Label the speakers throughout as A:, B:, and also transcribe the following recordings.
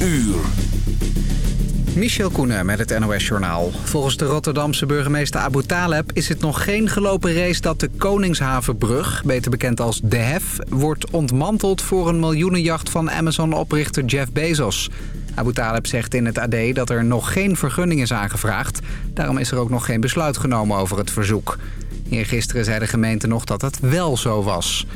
A: uur.
B: Michel Koenen met het NOS-journaal. Volgens de Rotterdamse burgemeester Abu Taleb is het nog geen gelopen race dat de Koningshavenbrug, beter bekend als De Hef, wordt ontmanteld voor een miljoenenjacht van Amazon-oprichter Jeff Bezos. Abu Taleb zegt in het AD dat er nog geen vergunning is aangevraagd. Daarom is er ook nog geen besluit genomen over het verzoek. Eergisteren zei de gemeente nog dat het wel zo was.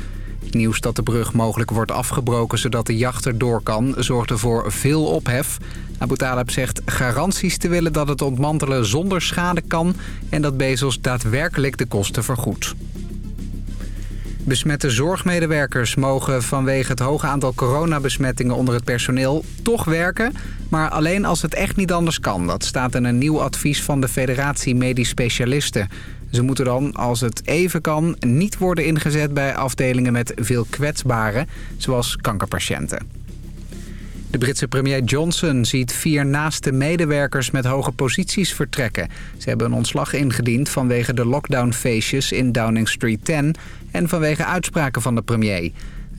B: Nieuws dat de brug mogelijk wordt afgebroken zodat de jacht erdoor kan... zorgde voor veel ophef. Abu Talib zegt garanties te willen dat het ontmantelen zonder schade kan... en dat Bezos daadwerkelijk de kosten vergoedt. Besmette zorgmedewerkers mogen vanwege het hoge aantal coronabesmettingen onder het personeel toch werken, maar alleen als het echt niet anders kan. Dat staat in een nieuw advies van de Federatie Medisch Specialisten. Ze moeten dan, als het even kan, niet worden ingezet bij afdelingen met veel kwetsbaren, zoals kankerpatiënten. De Britse premier Johnson ziet vier naaste medewerkers met hoge posities vertrekken. Ze hebben een ontslag ingediend vanwege de lockdownfeestjes in Downing Street 10 en vanwege uitspraken van de premier.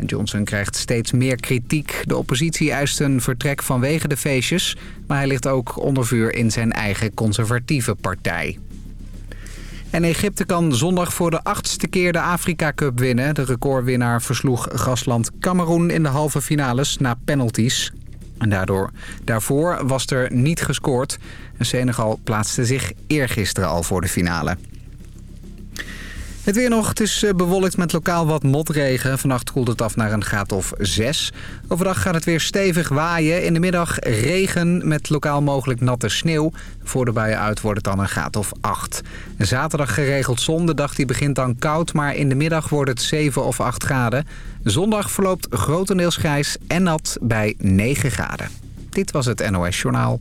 B: Johnson krijgt steeds meer kritiek. De oppositie eist een vertrek vanwege de feestjes, maar hij ligt ook onder vuur in zijn eigen conservatieve partij. En Egypte kan zondag voor de achtste keer de Afrika Cup winnen. De recordwinnaar versloeg gastland Cameroen in de halve finales na penalties. En daardoor, daarvoor was er niet gescoord. En Senegal plaatste zich eergisteren al voor de finale. Het weer nog. Het is eh, bewolkt met lokaal wat motregen. Vannacht koelt het af naar een graad of 6. Overdag gaat het weer stevig waaien. In de middag regen met lokaal mogelijk natte sneeuw. Voor de buien uit wordt het dan een graad of 8. Zaterdag geregeld zon. De dag die begint dan koud, maar in de middag wordt het 7 of 8 graden. Zondag verloopt grotendeels grijs en nat bij 9 graden. Dit was het NOS Journaal.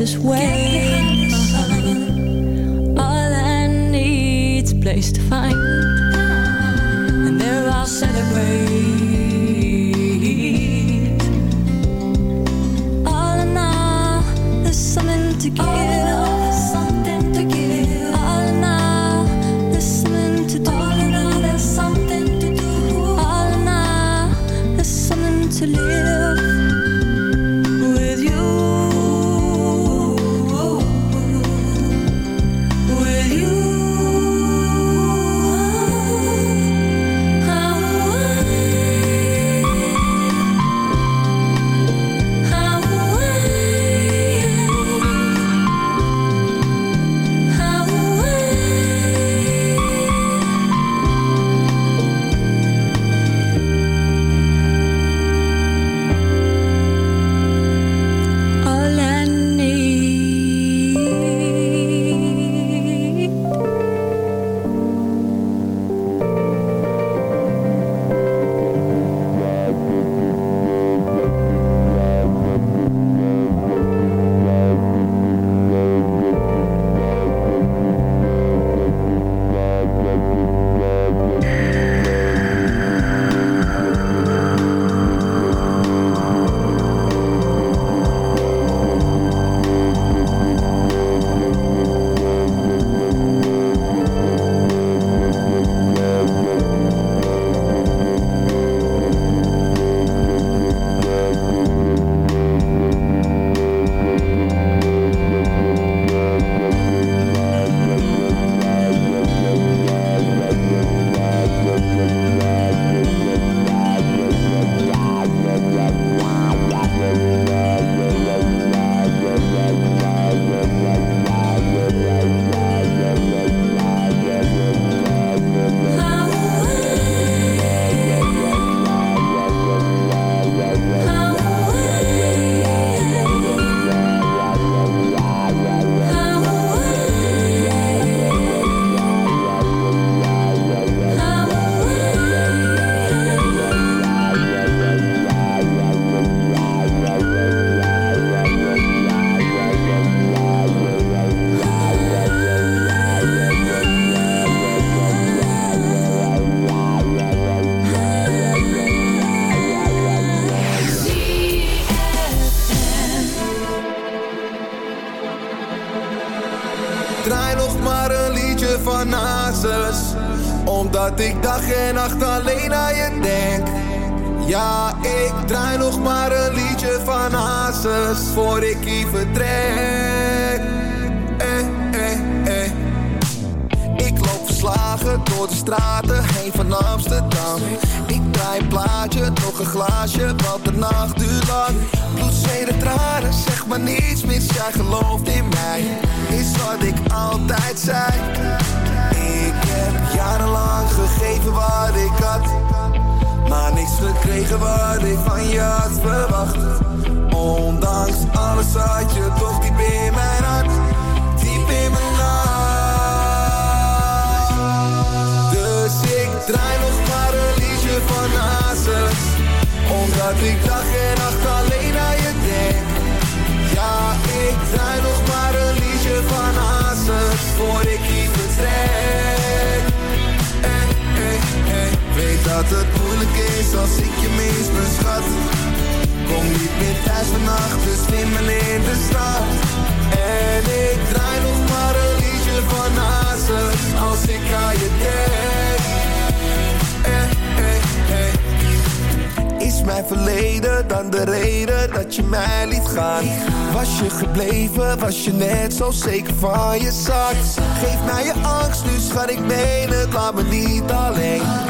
C: nicest way Ja, ik draai nog
D: maar een liedje van Hazes voor ik hier vertrek. Eh, eh, eh. Ik loop verslagen door de straten heen van Amsterdam. Ik draai een plaatje, nog een glaasje, wat de nacht duurt lang. Bloedzeden tranen, zeg maar niets mis, jij gelooft in mij. Is wat ik altijd zei. Ik heb jarenlang gegeven wat ik had Niks gekregen wat ik van je had verwacht. Ondanks alles had je toch diep in mijn hart Diep in mijn hart. Dus ik draai nog maar een liedje van Hazes Omdat ik dag en nacht alleen aan je denk. Ja, ik draai nog maar een liedje van Hazes Voor ik hier vertrek. Weet dat het moeilijk is als ik je mis, mijn schat Kom niet meer thuis vannacht, dus slimmel in de stad En ik draai nog maar een liedje van Hazes Als ik aan je denk eh, eh, eh. Is mijn verleden dan de reden dat je mij liet gaan? Was je gebleven, was je net zo zeker van je zak? Geef mij je angst, nu schat ik meen het, laat me niet alleen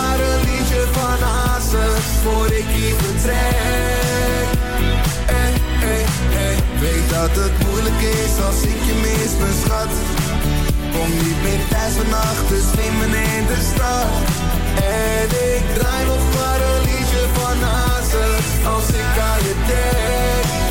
D: Voor ik hier vertrek. Eh, eh, eh. Weet dat het moeilijk is als ik je mis, mijn schat Kom niet meer thuis vannacht, dus neem me in de stad. En ik draai nog maar een liedje van Hazes Als ik aan je denk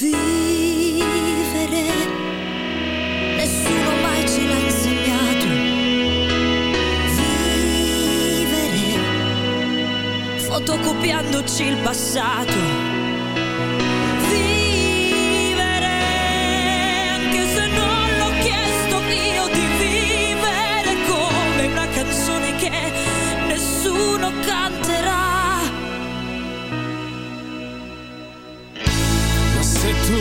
E: Vivere, nessuno mai ce l'ha insegnato. Vivere, fotocopiandoci il passato.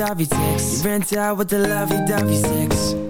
F: Lovey-dovey sex. You rent out with the lovey-dovey sex.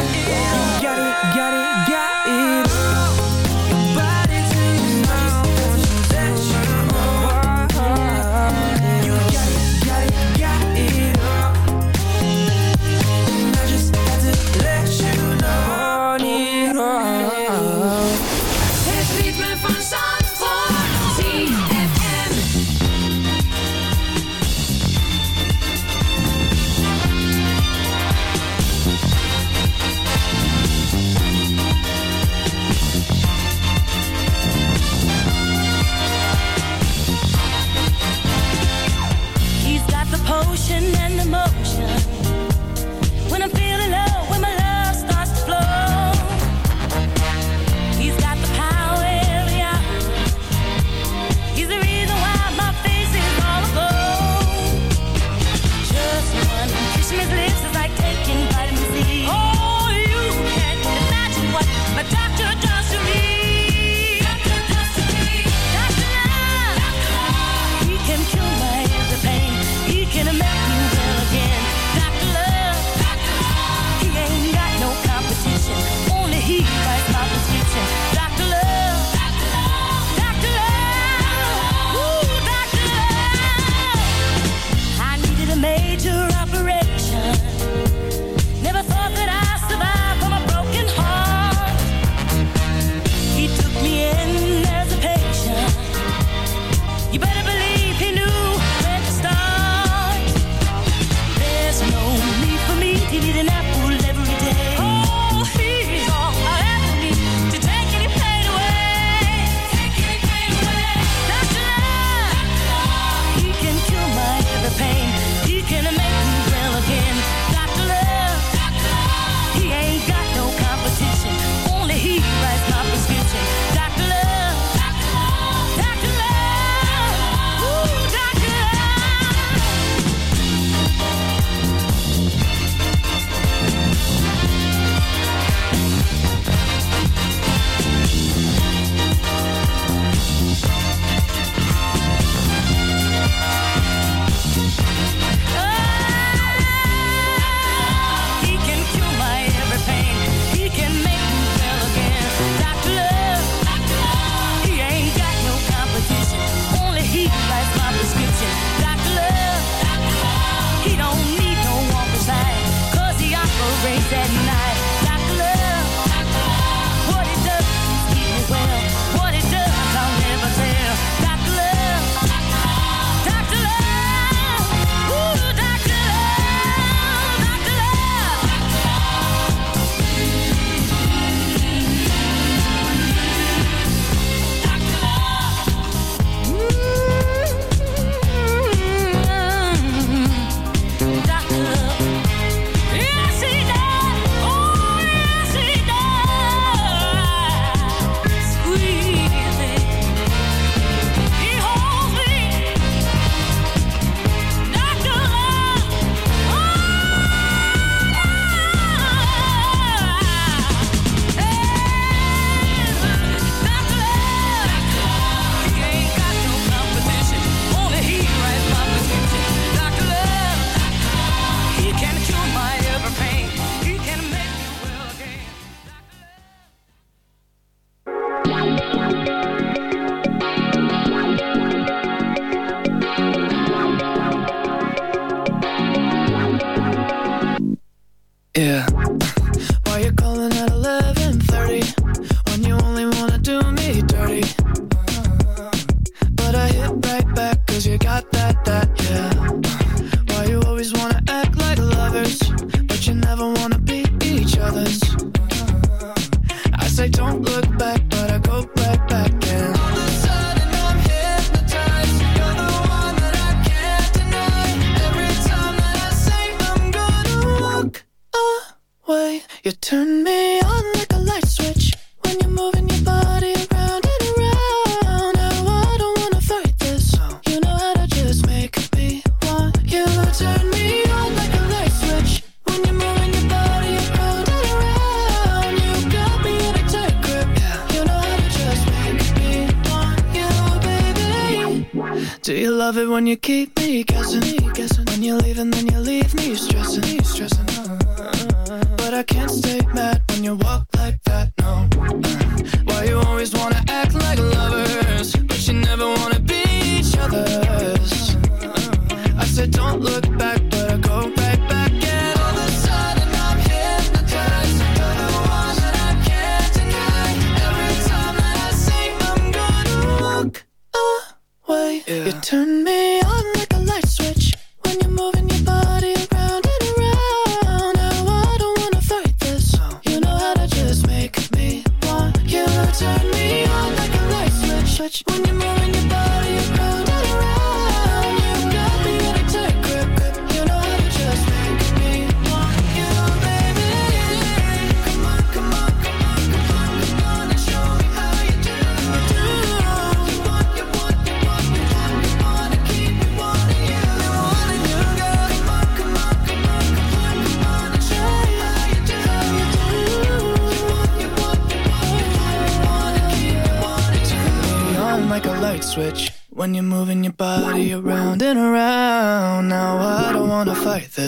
G: Yeah.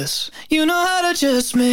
G: this. You know how to just make